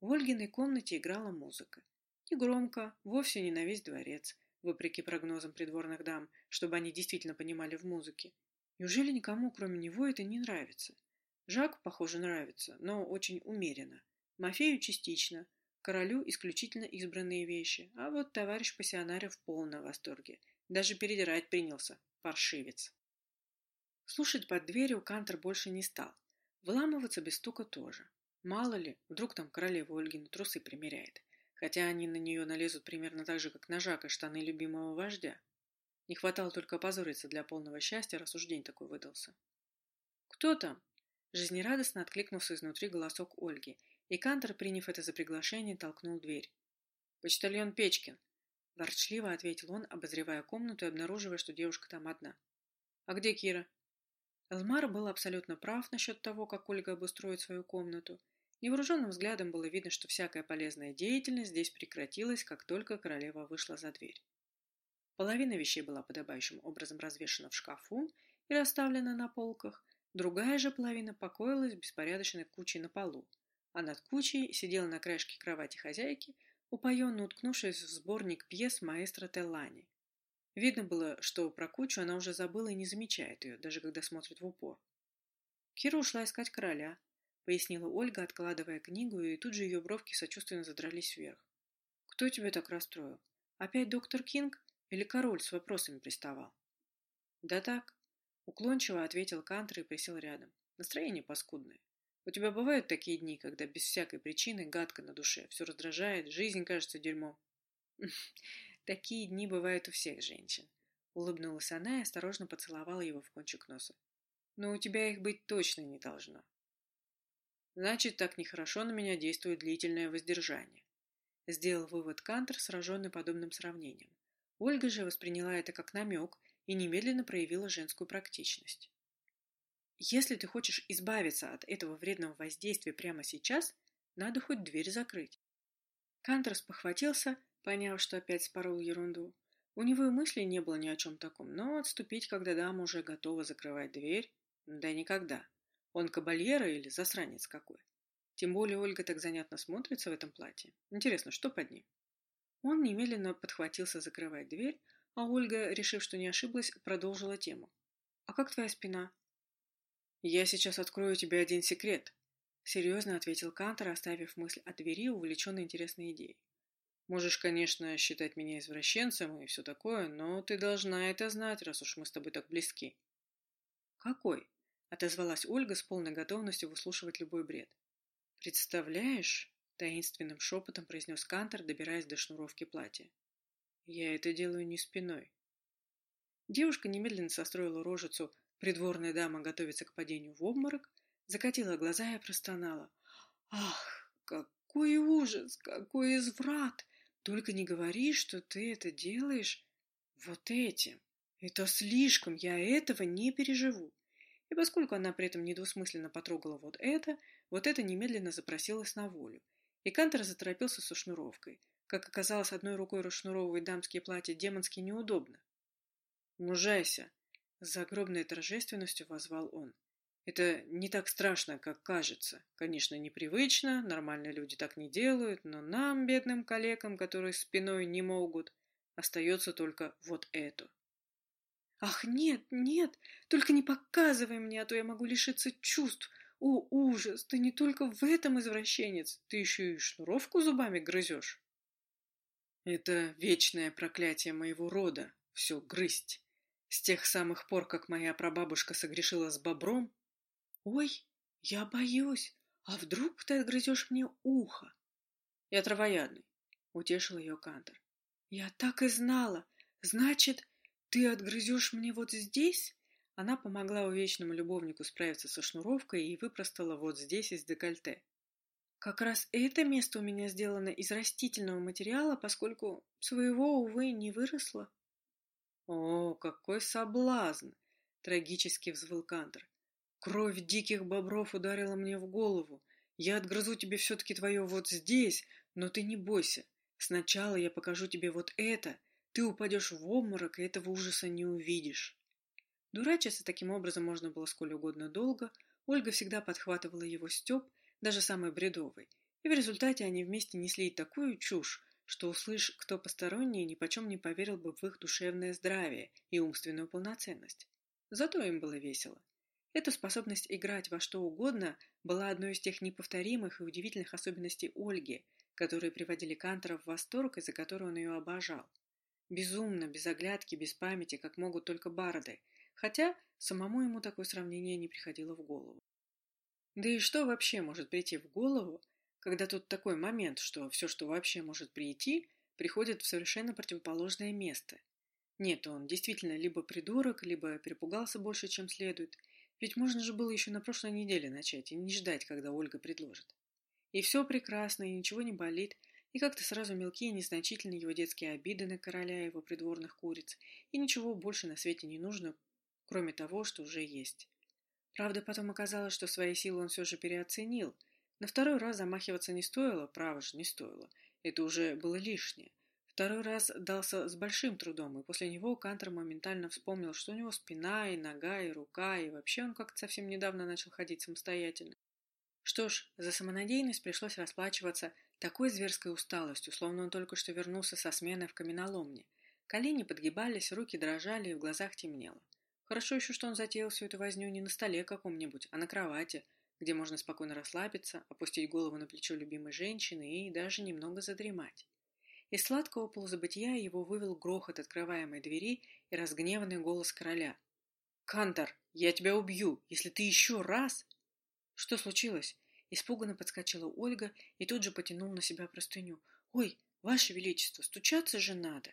В Ольгиной комнате играла музыка. Негромко, вовсе не на весь дворец, вопреки прогнозам придворных дам, чтобы они действительно понимали в музыке. Неужели никому, кроме него, это не нравится? Жаку, похоже, нравится, но очень умеренно. Мафею частично, Королю исключительно избранные вещи, а вот товарищ пассионаря в полном восторге. Даже передирать принялся, паршивец. Слушать под дверью Кантер больше не стал. Вламываться без стука тоже. Мало ли, вдруг там королева Ольгина трусы примеряет. Хотя они на нее налезут примерно так же, как на Жака штаны любимого вождя. Не хватало только опозориться для полного счастья, раз уж день такой выдался. «Кто там?» Жизнерадостно откликнулся изнутри голосок Ольги, и Кантор, приняв это за приглашение, толкнул дверь. «Почтальон Печкин», — ворчливо ответил он, обозревая комнату и обнаруживая, что девушка там одна. «А где Кира?» Элмар был абсолютно прав насчет того, как Ольга обустроит свою комнату. Невооруженным взглядом было видно, что всякая полезная деятельность здесь прекратилась, как только королева вышла за дверь. Половина вещей была подобающим образом развешана в шкафу и расставлена на полках, другая же половина покоилась беспорядочной кучей на полу, а над кучей сидела на краешке кровати хозяйки, упоенно уткнувшись в сборник пьес маэстро Теллани. Видно было, что про кучу она уже забыла и не замечает ее, даже когда смотрит в упор. Кира ушла искать короля, — пояснила Ольга, откладывая книгу, и тут же ее бровки сочувственно задрались вверх. «Кто тебя так расстроил? Опять доктор Кинг или король с вопросами приставал?» «Да так», — уклончиво ответил Кантер и присел рядом. «Настроение паскудное. У тебя бывают такие дни, когда без всякой причины гадко на душе, все раздражает, жизнь кажется дерьмом?» «Такие дни бывают у всех женщин», — улыбнулась она и осторожно поцеловала его в кончик носа. «Но у тебя их быть точно не должно. Значит, так нехорошо на меня действует длительное воздержание. Сделал вывод Кантер, сраженный подобным сравнением. Ольга же восприняла это как намек и немедленно проявила женскую практичность. Если ты хочешь избавиться от этого вредного воздействия прямо сейчас, надо хоть дверь закрыть. Кантер спохватился, поняв, что опять спорол ерунду. У него и мысли не было ни о чем таком, но отступить, когда дама уже готова закрывать дверь, да никогда. Он кабальера или засранец какой? Тем более Ольга так занятно смотрится в этом платье. Интересно, что под ним? Он немедленно подхватился закрывать дверь, а Ольга, решив, что не ошиблась, продолжила тему. «А как твоя спина?» «Я сейчас открою тебе один секрет», — серьезно ответил Кантор, оставив мысль о двери, увлеченной интересной идеей. «Можешь, конечно, считать меня извращенцем и все такое, но ты должна это знать, раз уж мы с тобой так близки». «Какой?» отозвалась Ольга с полной готовностью выслушивать любой бред. «Представляешь?» — таинственным шепотом произнес Кантор, добираясь до шнуровки платья. «Я это делаю не спиной». Девушка немедленно состроила рожицу «придворная дама готовится к падению в обморок», закатила глаза и простонала. «Ах, какой ужас! Какой изврат! Только не говори, что ты это делаешь вот этим. Это слишком, я этого не переживу. И поскольку она при этом недвусмысленно потрогала вот это, вот это немедленно запросилось на волю. И Кантер заторопился со шнуровкой. Как оказалось, одной рукой расшнуровывать дамские платья демонски неудобно. «Мужайся!» — с загробной торжественностью возвал он. «Это не так страшно, как кажется. Конечно, непривычно, нормальные люди так не делают, но нам, бедным калекам, которые спиной не могут, остается только вот это». «Ах, нет, нет, только не показывай мне, а то я могу лишиться чувств. О, ужас, ты не только в этом извращенец, ты еще и шнуровку зубами грызешь». «Это вечное проклятие моего рода, все грызть. С тех самых пор, как моя прабабушка согрешила с бобром...» «Ой, я боюсь, а вдруг ты отгрызешь мне ухо?» «Я травоядный», — утешил ее Кантор. «Я так и знала. Значит, «Ты отгрызешь мне вот здесь?» Она помогла увечному любовнику справиться со шнуровкой и выпростала вот здесь из декольте. «Как раз это место у меня сделано из растительного материала, поскольку своего, увы, не выросло». «О, какой соблазн!» — трагически взвыл Кантер. «Кровь диких бобров ударила мне в голову. Я отгрызу тебе все-таки твое вот здесь, но ты не бойся. Сначала я покажу тебе вот это, ты упадешь в обморок, и этого ужаса не увидишь. Дурачиться таким образом можно было сколь угодно долго. Ольга всегда подхватывала его стёб, даже самый бредовый. И в результате они вместе несли такую чушь, что, услышь кто посторонний, ни почем не поверил бы в их душевное здравие и умственную полноценность. Зато им было весело. Эта способность играть во что угодно была одной из тех неповторимых и удивительных особенностей Ольги, которые приводили Кантера в восторг и за которую он ее обожал. Безумно, без оглядки, без памяти, как могут только барды, хотя самому ему такое сравнение не приходило в голову. Да и что вообще может прийти в голову, когда тут такой момент, что все, что вообще может прийти, приходит в совершенно противоположное место? Нет, он действительно либо придурок, либо перепугался больше, чем следует. Ведь можно же было еще на прошлой неделе начать и не ждать, когда Ольга предложит. И все прекрасно, и ничего не болит, и как-то сразу мелкие и незначительные его детские обиды на короля и его придворных куриц, и ничего больше на свете не нужно, кроме того, что уже есть. Правда, потом оказалось, что свои силы он все же переоценил. На второй раз замахиваться не стоило, право же, не стоило. Это уже было лишнее. Второй раз дался с большим трудом, и после него Кантер моментально вспомнил, что у него спина и нога, и рука, и вообще он как-то совсем недавно начал ходить самостоятельно. Что ж, за самонадеянность пришлось расплачиваться такой зверской усталостью, словно он только что вернулся со смены в каменоломне. Колени подгибались, руки дрожали, и в глазах темнело. Хорошо еще, что он затеял всю эту возню не на столе каком-нибудь, а на кровати, где можно спокойно расслабиться, опустить голову на плечо любимой женщины и даже немного задремать. Из сладкого полузабытия его вывел грохот открываемой двери и разгневанный голос короля. «Кантор, я тебя убью, если ты еще раз...» «Что случилось?» Испуганно подскочила Ольга и тут же потянула на себя простыню. «Ой, ваше величество, стучаться же надо!»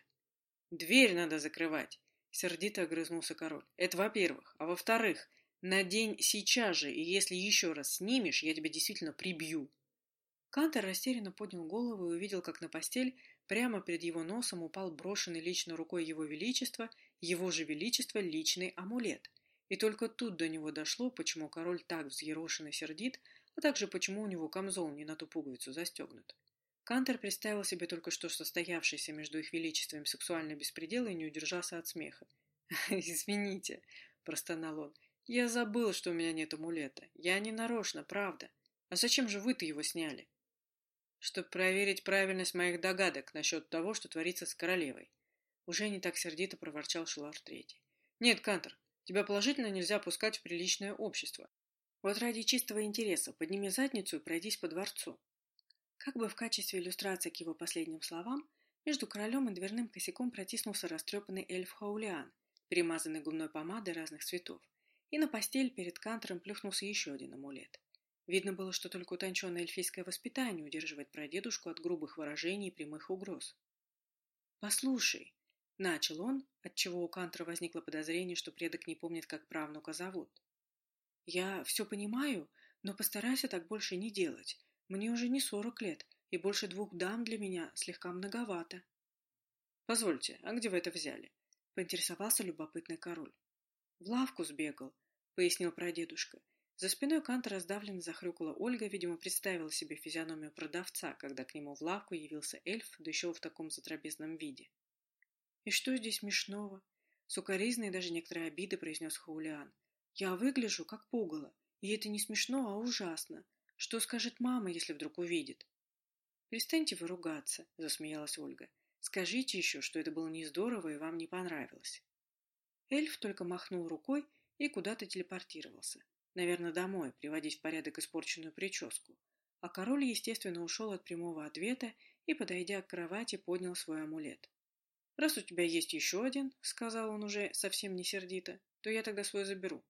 «Дверь надо закрывать!» Сердито огрызнулся король. Это во-первых. А во-вторых, надень сейчас же, и если еще раз снимешь, я тебя действительно прибью. Кантор растерянно поднял голову и увидел, как на постель прямо перед его носом упал брошенный лично рукой его величества, его же величество личный амулет. И только тут до него дошло, почему король так взъерошен и сердит, а также почему у него камзол не на ту пуговицу застегнут. Кантер представил себе только что состоявшийся между их величеством сексуальный беспредел и не удержался от смеха. «Извините», – простонал он, – «я забыл, что у меня нет амулета. Я не нарочно, правда. А зачем же вы-то его сняли?» «Чтобы проверить правильность моих догадок насчет того, что творится с королевой». Уже не так сердито проворчал Шелар Третий. «Нет, Кантер, тебя положительно нельзя пускать в приличное общество. Вот ради чистого интереса подними задницу и пройдись по дворцу. Как бы в качестве иллюстрации к его последним словам, между королем и дверным косяком протиснулся растрепанный эльф Хаулиан, перемазанный губной помадой разных цветов, и на постель перед кантором плюхнулся еще один амулет. Видно было, что только утонченное эльфийское воспитание удерживает прадедушку от грубых выражений и прямых угроз. «Послушай», — начал он, отчего у Кантора возникло подозрение, что предок не помнит, как правнука зовут. «Я все понимаю, но постарайся так больше не делать. Мне уже не сорок лет, и больше двух дам для меня слегка многовато. — Позвольте, а где вы это взяли? — поинтересовался любопытный король. — В лавку сбегал, — пояснил прадедушка. За спиной Канта раздавленно захрюкала Ольга, видимо, представила себе физиономию продавца, когда к нему в лавку явился эльф, да еще в таком затрапезном виде. — И что здесь смешного? — сукоризно и даже некоторые обиды произнес Хаулиан. — Я выгляжу, как пугало, и это не смешно, а ужасно. Что скажет мама, если вдруг увидит? Перестаньте вы ругаться, засмеялась Ольга. Скажите еще, что это было не здорово и вам не понравилось. Эльф только махнул рукой и куда-то телепортировался. Наверное, домой, приводить в порядок испорченную прическу. А король, естественно, ушел от прямого ответа и, подойдя к кровати, поднял свой амулет. «Раз у тебя есть еще один, — сказал он уже совсем не сердито, — то я тогда свой заберу».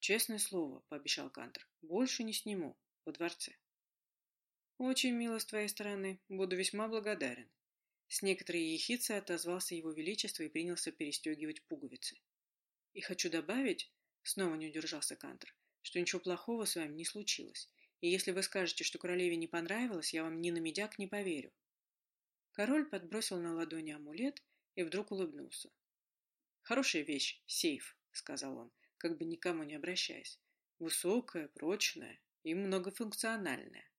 «Честное слово, — пообещал Кантер, — больше не сниму во дворце. «Очень мило с твоей стороны. Буду весьма благодарен». С некоторой ехицей отозвался его величество и принялся перестегивать пуговицы. «И хочу добавить, — снова не удержался Кантер, — что ничего плохого с вами не случилось, и если вы скажете, что королеве не понравилось, я вам ни на медяк не поверю». Король подбросил на ладони амулет и вдруг улыбнулся. «Хорошая вещь, сейф», — сказал он, как бы никому не обращаясь. «Высокая, прочная, и многофункциональная.